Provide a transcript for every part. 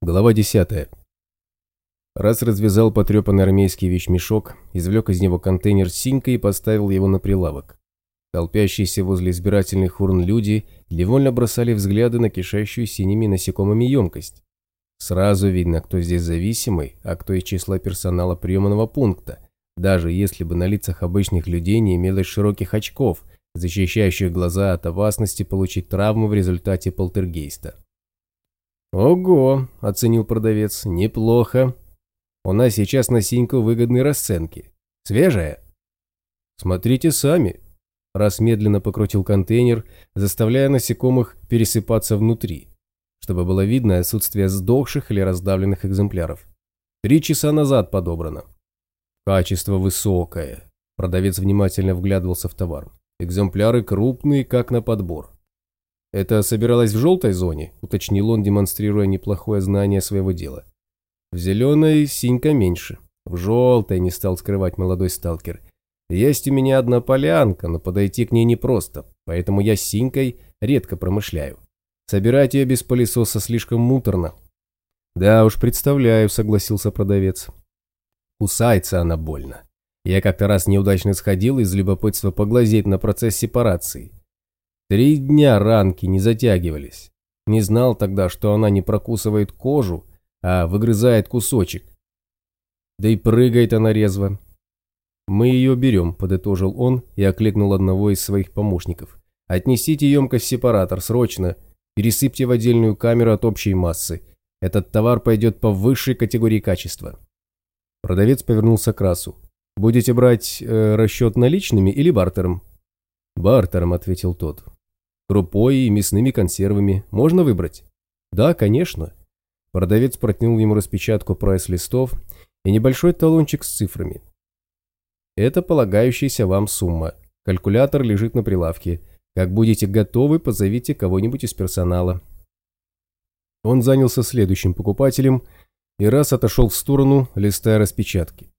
Глава 10. Раз развязал потрепанный армейский вещмешок, извлек из него контейнер с синькой и поставил его на прилавок. Толпящиеся возле избирательных урн люди невольно бросали взгляды на кишащую синими насекомыми емкость. Сразу видно, кто здесь зависимый, а кто из числа персонала приемного пункта, даже если бы на лицах обычных людей не имелось широких очков, защищающих глаза от опасности получить травму в результате полтергейста. «Ого!» – оценил продавец. «Неплохо. У нас сейчас на синьку выгодные расценки. Свежая?» «Смотрите сами». Раз медленно покрутил контейнер, заставляя насекомых пересыпаться внутри, чтобы было видно отсутствие сдохших или раздавленных экземпляров. Три часа назад подобрано. Качество высокое. Продавец внимательно вглядывался в товар. Экземпляры крупные, как на подбор. «Это собиралось в желтой зоне?» – уточнил он, демонстрируя неплохое знание своего дела. «В зеленой синька меньше. В желтой не стал скрывать молодой сталкер. Есть у меня одна полянка, но подойти к ней непросто, поэтому я с синькой редко промышляю. Собирать ее без пылесоса слишком муторно». «Да уж, представляю», – согласился продавец. Кусается она больно. Я как-то раз неудачно сходил из любопытства поглазеть на процесс сепарации. Три дня ранки не затягивались. Не знал тогда, что она не прокусывает кожу, а выгрызает кусочек. Да и прыгает она резво. «Мы ее берем», – подытожил он и окликнул одного из своих помощников. «Отнесите емкость в сепаратор, срочно. Пересыпьте в отдельную камеру от общей массы. Этот товар пойдет по высшей категории качества». Продавец повернулся к Расу. «Будете брать э, расчет наличными или бартером?» «Бартером», – ответил тот. Крупой и мясными консервами. Можно выбрать? Да, конечно. Продавец протянул ему распечатку прайс-листов и небольшой талончик с цифрами. Это полагающаяся вам сумма. Калькулятор лежит на прилавке. Как будете готовы, позовите кого-нибудь из персонала. Он занялся следующим покупателем и раз отошел в сторону, листая распечатки.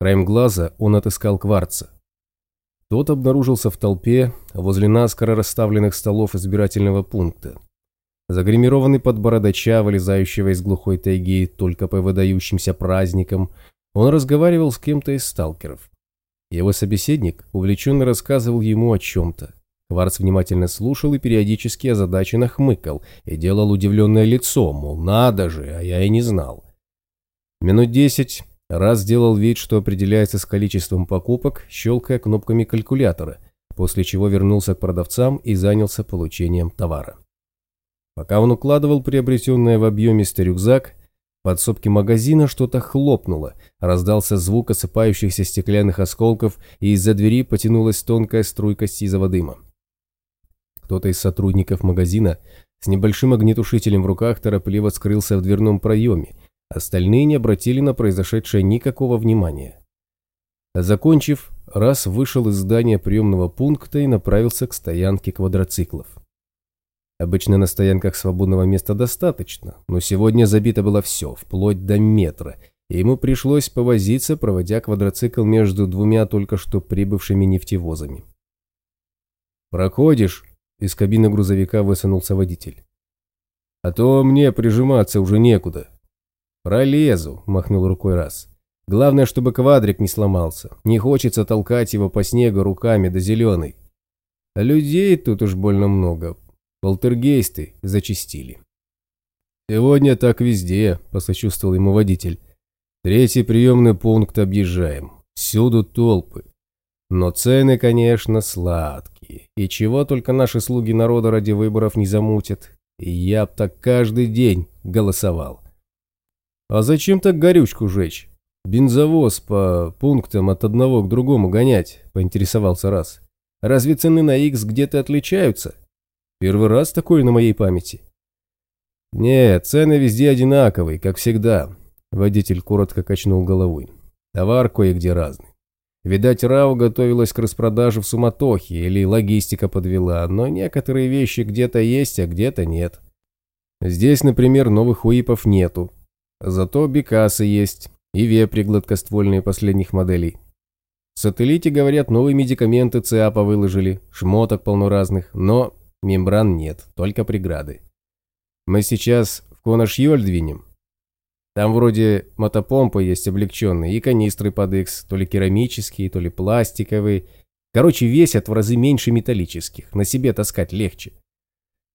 Краем глаза он отыскал кварца. Тот обнаружился в толпе возле наскоро расставленных столов избирательного пункта. Загримированный под бородача, вылезающего из глухой тайги только по выдающимся праздникам, он разговаривал с кем-то из сталкеров. Его собеседник увлеченно рассказывал ему о чем-то. Кварц внимательно слушал и периодически озадаченно хмыкал и делал удивленное лицо, мол, надо же, а я и не знал. Минут десять Раз сделал вид, что определяется с количеством покупок, щелкая кнопками калькулятора, после чего вернулся к продавцам и занялся получением товара. Пока он укладывал приобретенное в объемистый рюкзак, в подсобке магазина что-то хлопнуло, раздался звук осыпающихся стеклянных осколков, и из-за двери потянулась тонкая струйка сизого дыма. Кто-то из сотрудников магазина с небольшим огнетушителем в руках торопливо скрылся в дверном проеме, Остальные не обратили на произошедшее никакого внимания. Закончив, раз вышел из здания приемного пункта и направился к стоянке квадроциклов. Обычно на стоянках свободного места достаточно, но сегодня забито было все, вплоть до метра, и ему пришлось повозиться, проводя квадроцикл между двумя только что прибывшими нефтевозами. «Проходишь?» – из кабины грузовика высунулся водитель. «А то мне прижиматься уже некуда», «Пролезу», – махнул рукой раз. «Главное, чтобы квадрик не сломался. Не хочется толкать его по снегу руками до зеленой. Людей тут уж больно много. Полтергейсты зачистили». «Сегодня так везде», – посочувствовал ему водитель. «Третий приемный пункт объезжаем. Всюду толпы. Но цены, конечно, сладкие. И чего только наши слуги народа ради выборов не замутят. И я б так каждый день голосовал. А зачем так горючку жечь? Бензовоз по пунктам от одного к другому гонять, поинтересовался раз. Разве цены на X где-то отличаются? Первый раз такое на моей памяти. Нет, цены везде одинаковые, как всегда. Водитель коротко качнул головой. Товар кое-где разный. Видать, РАО готовилась к распродаже в суматохе или логистика подвела, но некоторые вещи где-то есть, а где-то нет. Здесь, например, новых УИПов нету, Зато бекасы есть и вепри гладкоствольные последних моделей. Сателлите, говорят, новые медикаменты ЦИАПа выложили, шмоток полно разных, но мембран нет, только преграды. Мы сейчас в Конашьёль двинем. Там вроде мотопомпы есть облегченные и канистры под X, то ли керамические, то ли пластиковые. Короче, весят в разы меньше металлических, на себе таскать легче.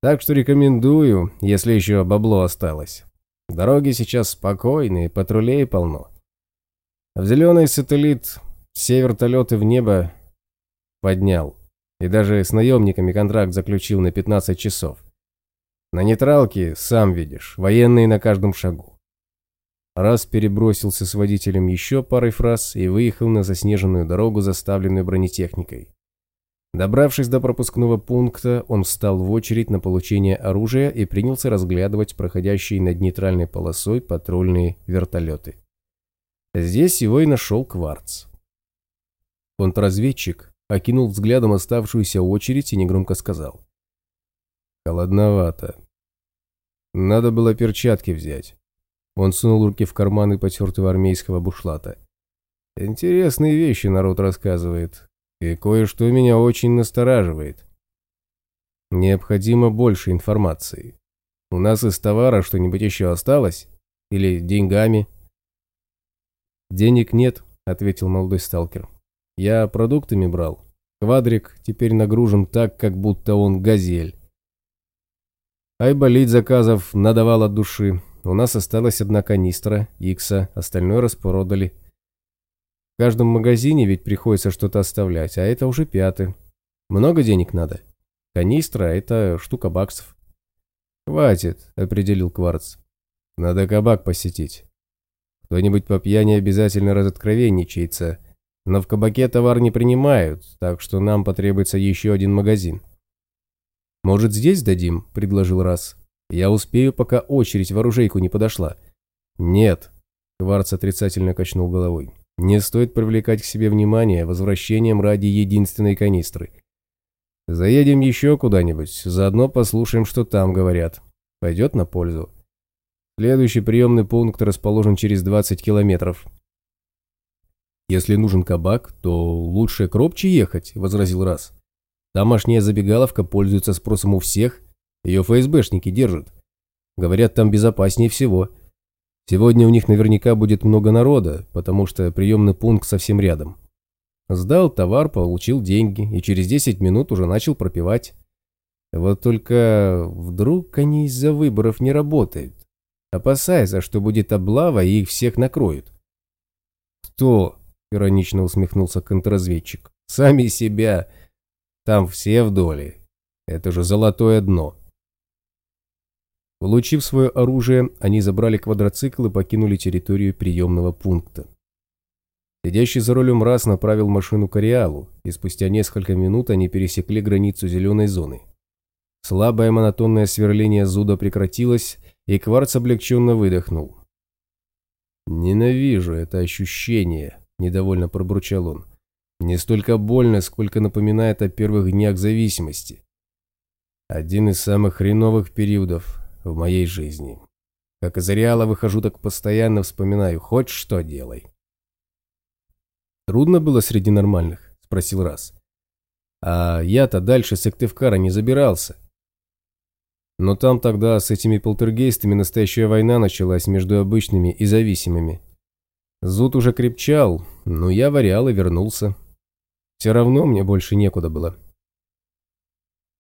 Так что рекомендую, если еще бабло осталось. Дороги сейчас спокойные, патрулей полно. В зеленый сателлит все вертолеты в небо поднял. И даже с наемниками контракт заключил на 15 часов. На нейтралке, сам видишь, военные на каждом шагу. Раз перебросился с водителем еще парой фраз и выехал на заснеженную дорогу, заставленную бронетехникой. Добравшись до пропускного пункта, он встал в очередь на получение оружия и принялся разглядывать проходящие над нейтральной полосой патрульные вертолеты. Здесь его и нашел Кварц. Контрразведчик окинул взглядом оставшуюся очередь и негромко сказал. «Холодновато. Надо было перчатки взять». Он сунул руки в карманы потертого армейского бушлата. «Интересные вещи народ рассказывает. И кое-что меня очень настораживает. Необходимо больше информации. У нас из товара что-нибудь еще осталось? Или деньгами?» «Денег нет», — ответил молодой сталкер. «Я продуктами брал. Квадрик теперь нагружен так, как будто он газель. Айболит заказов надавал от души. У нас осталась одна канистра, икса, остальное распродали. В каждом магазине ведь приходится что-то оставлять, а это уже пятый. Много денег надо. Канистра – это штука баксов. «Хватит», – определил Кварц. «Надо кабак посетить. Кто-нибудь по пьяни обязательно разоткровенничается, но в кабаке товар не принимают, так что нам потребуется еще один магазин. «Может, здесь дадим?» – предложил Раз. «Я успею, пока очередь в оружейку не подошла». «Нет», – Кварц отрицательно качнул головой. «Не стоит привлекать к себе внимание возвращением ради единственной канистры. Заедем еще куда-нибудь, заодно послушаем, что там говорят. Пойдет на пользу». Следующий приемный пункт расположен через 20 километров. «Если нужен кабак, то лучше к Ропче ехать», – возразил Раз. «Тамошняя забегаловка пользуется спросом у всех, ее ФСБшники держат. Говорят, там безопаснее всего. Сегодня у них наверняка будет много народа, потому что приемный пункт совсем рядом. Сдал товар, получил деньги и через 10 минут уже начал пропивать. Вот только вдруг они из-за выборов не работают, опасаясь, что будет облава и их всех накроют. «Кто?» — иронично усмехнулся контрразведчик. «Сами себя. Там все в доле. Это же золотое дно». Получив свое оружие, они забрали квадроцикл и покинули территорию приемного пункта. Сидящий за рулем раз направил машину к ареалу, и спустя несколько минут они пересекли границу зеленой зоны. Слабое монотонное сверление зуда прекратилось, и Кварц облегченно выдохнул. «Ненавижу это ощущение», – недовольно пробурчал он. «Не столько больно, сколько напоминает о первых днях зависимости. Один из самых хреновых периодов в моей жизни. Как из ареала выхожу, так постоянно вспоминаю, хоть что делай». «Трудно было среди нормальных?» – спросил раз. «А я-то дальше Сыктывкара не забирался». Но там тогда с этими полтергейстами настоящая война началась между обычными и зависимыми. Зуд уже крепчал, но я варял и вернулся. Все равно мне больше некуда было.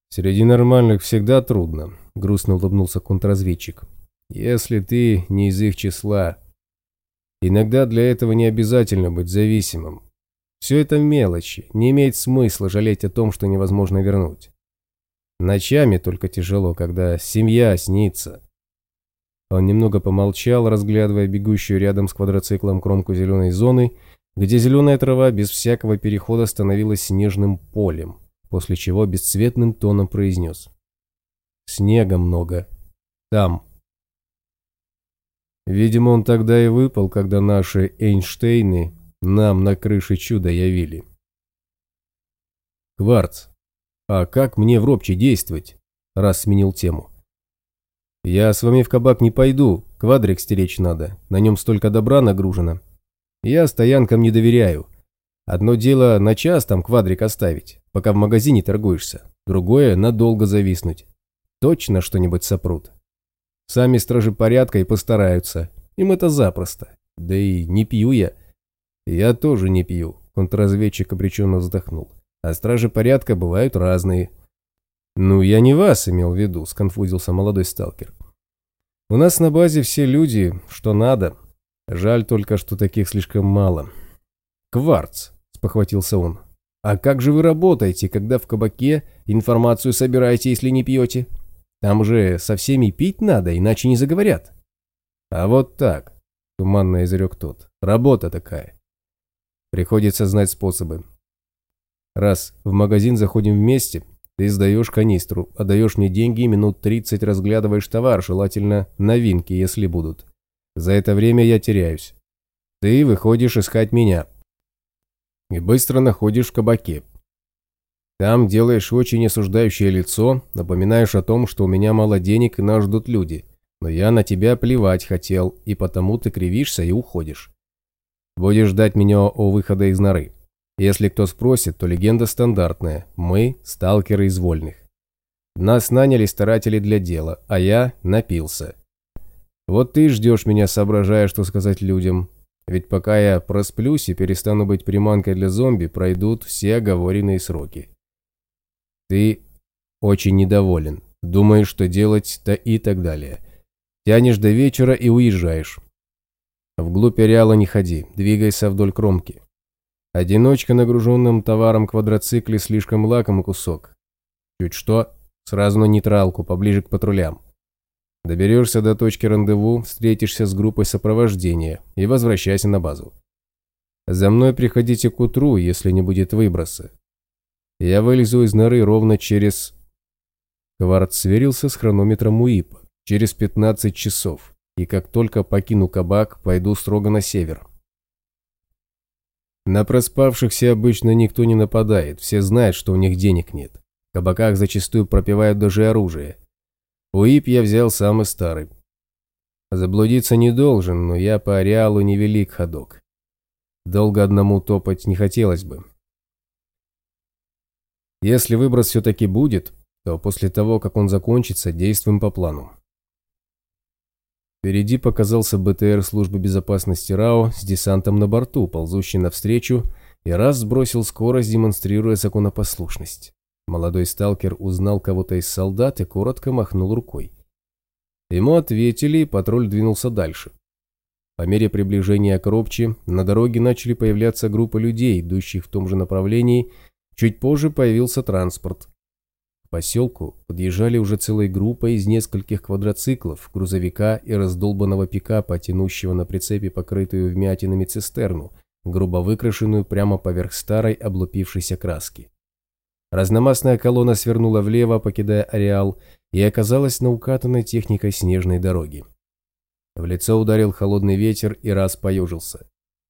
«Среди нормальных всегда трудно», — грустно улыбнулся контрразведчик. «Если ты не из их числа. Иногда для этого не обязательно быть зависимым. Все это мелочи, не имеет смысла жалеть о том, что невозможно вернуть. Ночами только тяжело, когда семья снится. Он немного помолчал, разглядывая бегущую рядом с квадроциклом кромку зеленой зоны, где зеленая трава без всякого перехода становилась снежным полем, после чего бесцветным тоном произнес. «Снега много. Там». Видимо, он тогда и выпал, когда наши Эйнштейны нам на крыше чудо явили. «Кварц, а как мне в ропче действовать?» Раз сменил тему. «Я с вами в кабак не пойду, квадрик стеречь надо, на нем столько добра нагружено. Я стоянкам не доверяю. Одно дело на час там квадрик оставить, пока в магазине торгуешься, другое – надолго зависнуть. Точно что-нибудь сопрут. Сами стражи порядка и постараются, Им это запросто. Да и не пью я. Я тоже не пью, контрразведчик обреченно вздохнул. А стражи порядка бывают разные. Ну, я не вас имел в виду, сконфузился молодой сталкер. У нас на базе все люди, что надо. Жаль только, что таких слишком мало. Кварц, спохватился он. А как же вы работаете, когда в кабаке информацию собираете, если не пьете? Там же со всеми пить надо, иначе не заговорят. А вот так, туманно изрек тот. Работа такая. Приходится знать способы. Раз в магазин заходим вместе, ты сдаешь канистру, отдаешь мне деньги и минут 30 разглядываешь товар, желательно новинки, если будут. За это время я теряюсь. Ты выходишь искать меня. И быстро находишь в кабаке. Там делаешь очень осуждающее лицо, напоминаешь о том, что у меня мало денег и нас ждут люди. Но я на тебя плевать хотел, и потому ты кривишься и уходишь. Будешь ждать меня у выхода из норы. Если кто спросит, то легенда стандартная. Мы – сталкеры из вольных. Нас наняли старатели для дела, а я напился. Вот ты ждешь меня, соображая, что сказать людям. Ведь пока я просплюсь и перестану быть приманкой для зомби, пройдут все оговоренные сроки. Ты очень недоволен, думаешь, что делать-то и так далее. Тянешь до вечера и уезжаешь. Вглубь ареала не ходи, двигайся вдоль кромки. Одиночка на груженном товаром квадроцикле слишком лакомый кусок. Чуть что, сразу на нейтралку, поближе к патрулям. Доберешься до точки рандеву, встретишься с группой сопровождения и возвращайся на базу. За мной приходите к утру, если не будет выброса. Я вылезу из норы ровно через... Кварт сверился с хронометром УИПа. Через 15 часов. И как только покину кабак, пойду строго на север. На проспавшихся обычно никто не нападает, все знают, что у них денег нет. В кабаках зачастую пропивают даже оружие. УИП я взял самый старый. Заблудиться не должен, но я по ареалу невелик ходок. Долго одному топать не хотелось бы. Если выброс все-таки будет, то после того, как он закончится, действуем по плану. Впереди показался БТР службы безопасности РАО с десантом на борту, ползущий навстречу, и раз сбросил скорость, демонстрируя законопослушность. Молодой сталкер узнал кого-то из солдат и коротко махнул рукой. Ему ответили, и патруль двинулся дальше. По мере приближения к Ропчи на дороге начали появляться группы людей, идущих в том же направлении, Чуть позже появился транспорт. К поселку подъезжали уже целой группой из нескольких квадроциклов, грузовика и раздолбанного пикапа, тянущего на прицепе покрытую вмятинами цистерну, грубо выкрашенную прямо поверх старой облупившейся краски. Разномастная колонна свернула влево, покидая ареал, и оказалась на укатанной техникой снежной дороги. В лицо ударил холодный ветер и раз поежился.